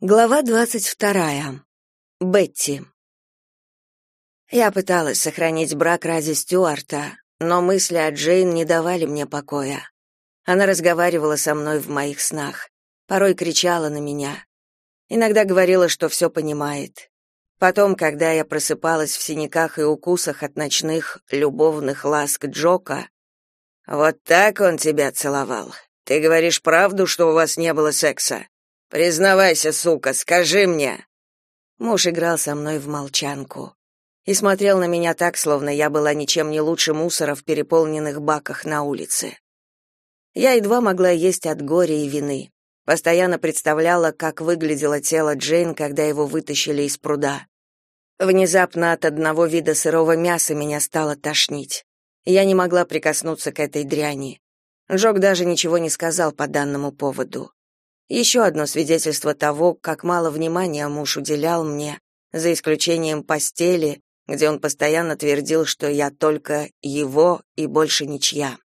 Глава двадцать вторая. Бетти. Я пыталась сохранить брак ради Стюарта, но мысли о Джейн не давали мне покоя. Она разговаривала со мной в моих снах, порой кричала на меня. Иногда говорила, что все понимает. Потом, когда я просыпалась в синяках и укусах от ночных любовных ласк Джока, «Вот так он тебя целовал. Ты говоришь правду, что у вас не было секса?» Признавайся, сука, скажи мне. Муж играл со мной в молчанку и смотрел на меня так, словно я была ничем не лучше мусора в переполненных баках на улице. Я едва могла есть от горя и вины. Постоянно представляла, как выглядело тело Джейн, когда его вытащили из пруда. Внезапно от одного вида сырого мяса меня стало тошнить. Я не могла прикоснуться к этой дряни. Джок даже ничего не сказал по данному поводу. Еще одно свидетельство того, как мало внимания муж уделял мне, за исключением постели, где он постоянно твердил, что я только его и больше ничья.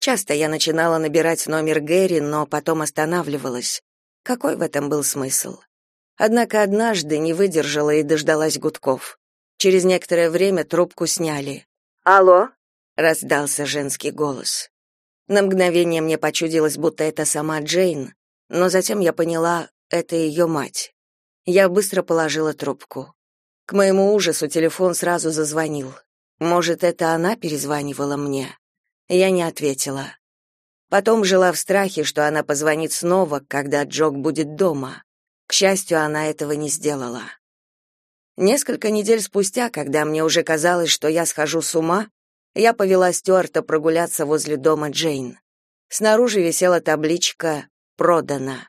Часто я начинала набирать номер Гэри, но потом останавливалась. Какой в этом был смысл? Однако однажды не выдержала и дождалась гудков. Через некоторое время трубку сняли. «Алло?» — раздался женский голос. На мгновение мне почудилось, будто это сама Джейн, но затем я поняла, это ее мать. Я быстро положила трубку. К моему ужасу телефон сразу зазвонил. Может, это она перезванивала мне? Я не ответила. Потом жила в страхе, что она позвонит снова, когда Джок будет дома. К счастью, она этого не сделала. Несколько недель спустя, когда мне уже казалось, что я схожу с ума, я повела Стюарта прогуляться возле дома Джейн. Снаружи висела табличка продано.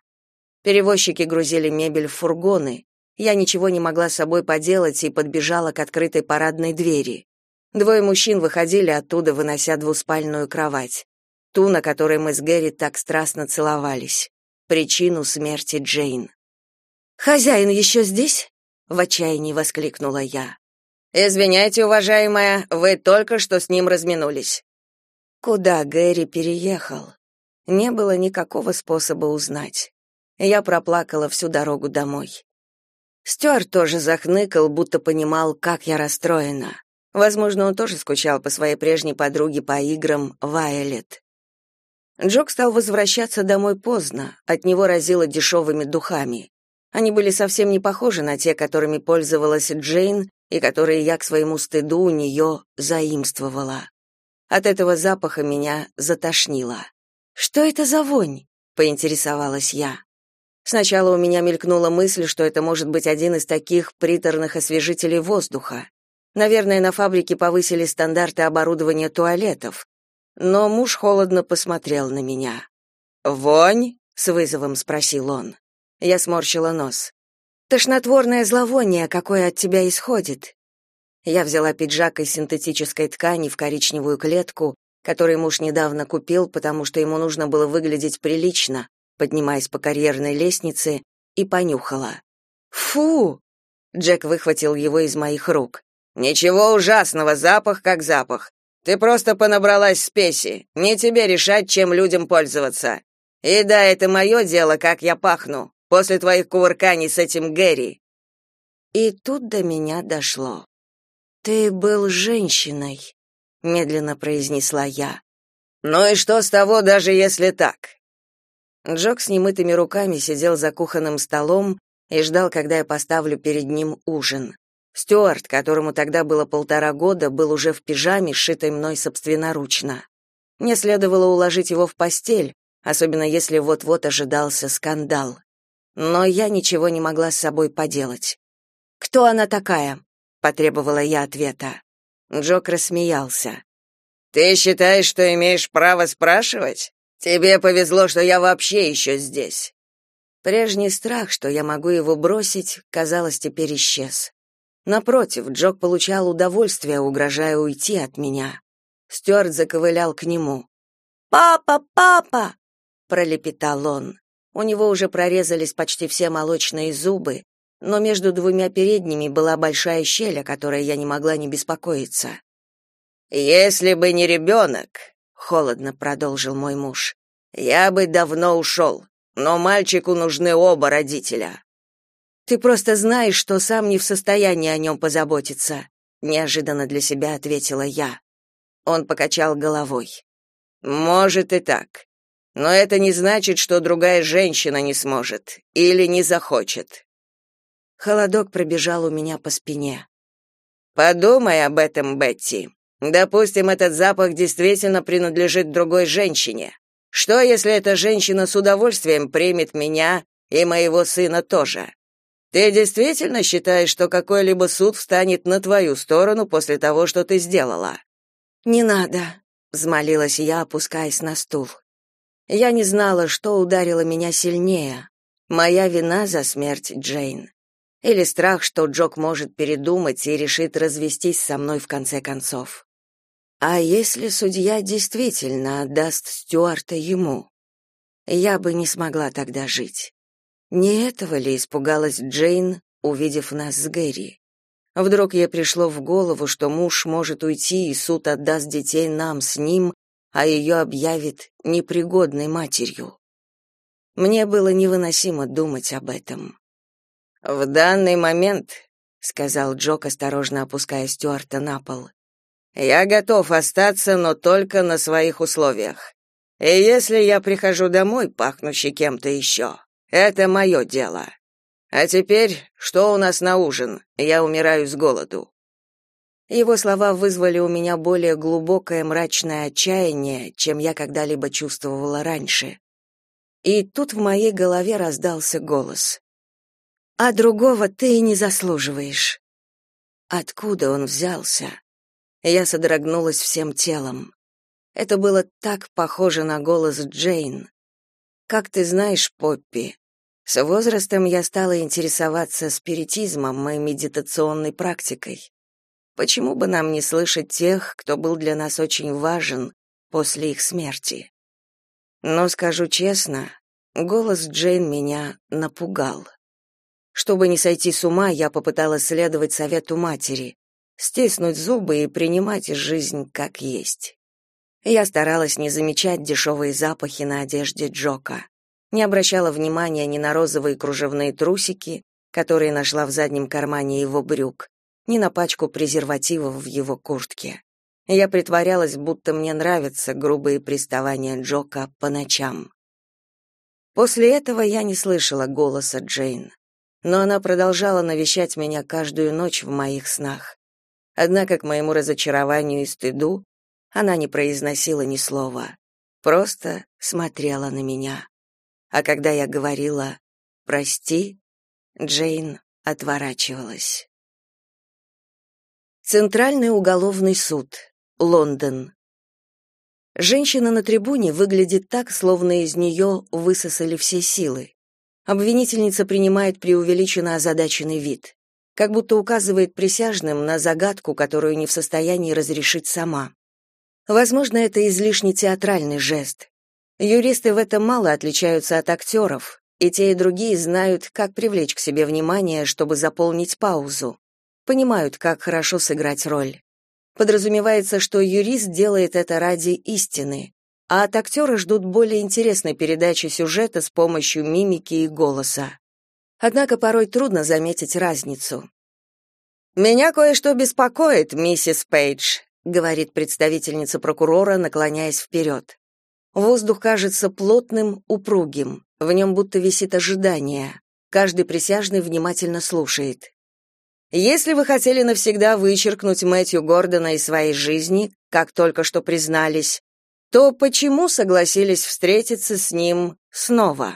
Перевозчики грузили мебель в фургоны. Я ничего не могла с собой поделать и подбежала к открытой парадной двери. Двое мужчин выходили оттуда, вынося двуспальную кровать. Ту, на которой мы с Гэри так страстно целовались. Причину смерти Джейн. «Хозяин еще здесь?» — в отчаянии воскликнула я. «Извиняйте, уважаемая, вы только что с ним разминулись». Куда Гэри переехал? Не было никакого способа узнать. Я проплакала всю дорогу домой. Стюарт тоже захныкал, будто понимал, как я расстроена. Возможно, он тоже скучал по своей прежней подруге по играм Вайолет. Джок стал возвращаться домой поздно, от него разило дешевыми духами. Они были совсем не похожи на те, которыми пользовалась Джейн и которые я к своему стыду у нее заимствовала. От этого запаха меня затошнило. Что это за вонь? поинтересовалась я. Сначала у меня мелькнула мысль, что это может быть один из таких приторных освежителей воздуха. Наверное, на фабрике повысили стандарты оборудования туалетов. Но муж холодно посмотрел на меня. «Вонь?» — с вызовом спросил он. Я сморщила нос. «Тошнотворное зловоние, какое от тебя исходит». Я взяла пиджак из синтетической ткани в коричневую клетку который муж недавно купил, потому что ему нужно было выглядеть прилично, поднимаясь по карьерной лестнице, и понюхала. «Фу!» Джек выхватил его из моих рук. «Ничего ужасного, запах как запах. Ты просто понабралась спеси. Не тебе решать, чем людям пользоваться. И да, это мое дело, как я пахну, после твоих кувырканий с этим Гэри». И тут до меня дошло. «Ты был женщиной», медленно произнесла я. Ну и что с того, даже если так? Джок с немытыми руками сидел за кухонным столом и ждал, когда я поставлю перед ним ужин. Стюарт, которому тогда было полтора года, был уже в пижаме, сшитой мной собственноручно. Мне следовало уложить его в постель, особенно если вот-вот ожидался скандал. Но я ничего не могла с собой поделать. «Кто она такая?» — потребовала я ответа. Джок рассмеялся. Ты считаешь, что имеешь право спрашивать? Тебе повезло, что я вообще еще здесь. Прежний страх, что я могу его бросить, казалось, теперь исчез. Напротив, Джок получал удовольствие, угрожая уйти от меня. Стюарт заковылял к нему. «Папа, папа!» — пролепетал он. У него уже прорезались почти все молочные зубы, но между двумя передними была большая щель, о которой я не могла не беспокоиться. «Если бы не ребенок», — холодно продолжил мой муж, — «я бы давно ушел, но мальчику нужны оба родителя. Ты просто знаешь, что сам не в состоянии о нем позаботиться, неожиданно для себя ответила я. Он покачал головой. Может и так. Но это не значит, что другая женщина не сможет или не захочет. Холодок пробежал у меня по спине. Подумай об этом, Бетти. Допустим, этот запах действительно принадлежит другой женщине. Что, если эта женщина с удовольствием примет меня и моего сына тоже? Ты действительно считаешь, что какой-либо суд встанет на твою сторону после того, что ты сделала? Не надо, взмолилась я, опускаясь на стул. Я не знала, что ударило меня сильнее: моя вина за смерть Джейн или страх, что Джок может передумать и решит развестись со мной в конце концов. А если судья действительно отдаст Стюарта ему? Я бы не смогла тогда жить. Не этого ли испугалась Джейн, увидев нас с Гэри? Вдруг ей пришло в голову, что муж может уйти, и суд отдаст детей нам с ним, а ее объявит непригодной матерью. Мне было невыносимо думать об этом. В данный момент, сказал Джок, осторожно опуская Стюарта на пол. Я готов остаться, но только на своих условиях. И если я прихожу домой, пахнущий кем-то еще, это мое дело. А теперь, что у нас на ужин? Я умираю с голоду. Его слова вызвали у меня более глубокое мрачное отчаяние, чем я когда-либо чувствовала раньше. И тут в моей голове раздался голос. «А другого ты и не заслуживаешь». Откуда он взялся? Я содрогнулась всем телом. Это было так похоже на голос Джейн. Как ты знаешь, Поппи, с возрастом я стала интересоваться спиритизмом и медитационной практикой. Почему бы нам не слышать тех, кто был для нас очень важен после их смерти? Но скажу честно, голос Джейн меня напугал. Чтобы не сойти с ума, я попыталась следовать совету матери, стиснуть зубы и принимать жизнь как есть. Я старалась не замечать дешевые запахи на одежде Джока, не обращала внимания ни на розовые кружевные трусики, которые нашла в заднем кармане его брюк, ни на пачку презервативов в его куртке. Я притворялась, будто мне нравятся грубые приставания Джока по ночам. После этого я не слышала голоса Джейн, но она продолжала навещать меня каждую ночь в моих снах. Однако к моему разочарованию и стыду она не произносила ни слова, просто смотрела на меня. А когда я говорила «прости», Джейн отворачивалась. Центральный уголовный суд, Лондон. Женщина на трибуне выглядит так, словно из нее высосали все силы. Обвинительница принимает преувеличенно озадаченный вид как будто указывает присяжным на загадку, которую не в состоянии разрешить сама. Возможно, это излишне театральный жест. Юристы в этом мало отличаются от актеров, и те и другие знают, как привлечь к себе внимание, чтобы заполнить паузу. Понимают, как хорошо сыграть роль. Подразумевается, что юрист делает это ради истины, а от актера ждут более интересной передачи сюжета с помощью мимики и голоса. Однако порой трудно заметить разницу. Меня кое-что беспокоит, миссис Пейдж, говорит представительница прокурора, наклоняясь вперед. Воздух кажется плотным, упругим, в нем будто висит ожидание. Каждый присяжный внимательно слушает. Если вы хотели навсегда вычеркнуть Мэтью Гордона из своей жизни, как только что признались, то почему согласились встретиться с ним снова?